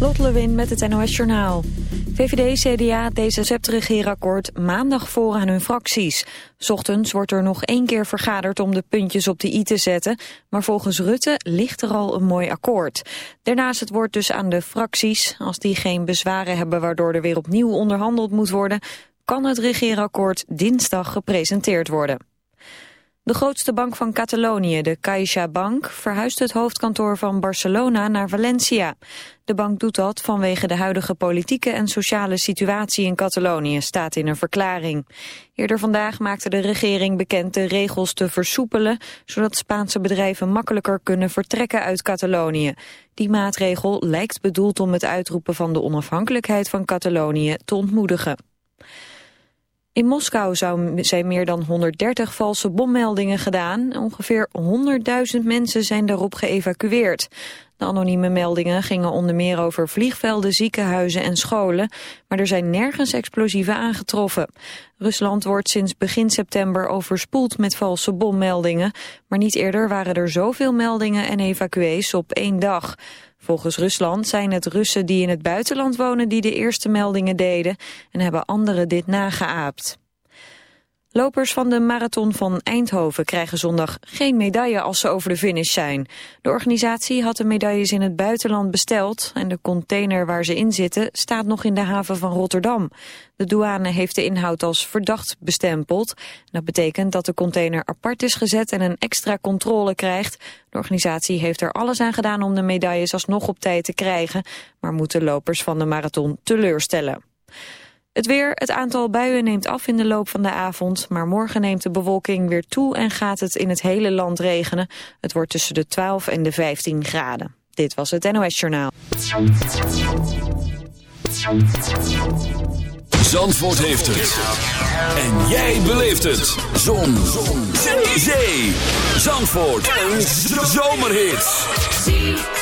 Lot Lewin met het NOS Journaal. VVD, CDA, D66 regeerakkoord maandag voor aan hun fracties. Ochtends wordt er nog één keer vergaderd om de puntjes op de i te zetten. Maar volgens Rutte ligt er al een mooi akkoord. Daarnaast het woord dus aan de fracties. Als die geen bezwaren hebben waardoor er weer opnieuw onderhandeld moet worden... kan het regeerakkoord dinsdag gepresenteerd worden. De grootste bank van Catalonië, de CaixaBank, verhuist het hoofdkantoor van Barcelona naar Valencia. De bank doet dat vanwege de huidige politieke en sociale situatie in Catalonië, staat in een verklaring. Eerder vandaag maakte de regering bekend de regels te versoepelen, zodat Spaanse bedrijven makkelijker kunnen vertrekken uit Catalonië. Die maatregel lijkt bedoeld om het uitroepen van de onafhankelijkheid van Catalonië te ontmoedigen. In Moskou zijn meer dan 130 valse bommeldingen gedaan. Ongeveer 100.000 mensen zijn daarop geëvacueerd. De anonieme meldingen gingen onder meer over vliegvelden, ziekenhuizen en scholen. Maar er zijn nergens explosieven aangetroffen. Rusland wordt sinds begin september overspoeld met valse bommeldingen. Maar niet eerder waren er zoveel meldingen en evacuees op één dag. Volgens Rusland zijn het Russen die in het buitenland wonen die de eerste meldingen deden en hebben anderen dit nageaapt. Lopers van de marathon van Eindhoven krijgen zondag geen medaille als ze over de finish zijn. De organisatie had de medailles in het buitenland besteld en de container waar ze in zitten staat nog in de haven van Rotterdam. De douane heeft de inhoud als verdacht bestempeld. Dat betekent dat de container apart is gezet en een extra controle krijgt. De organisatie heeft er alles aan gedaan om de medailles alsnog op tijd te krijgen, maar moet de lopers van de marathon teleurstellen. Het weer, het aantal buien neemt af in de loop van de avond, maar morgen neemt de bewolking weer toe en gaat het in het hele land regenen. Het wordt tussen de 12 en de 15 graden. Dit was het NOS Journaal. Zandvoort heeft het. En jij beleeft het. Zon. Zon. Zee. Zandvoort. Een zomerhit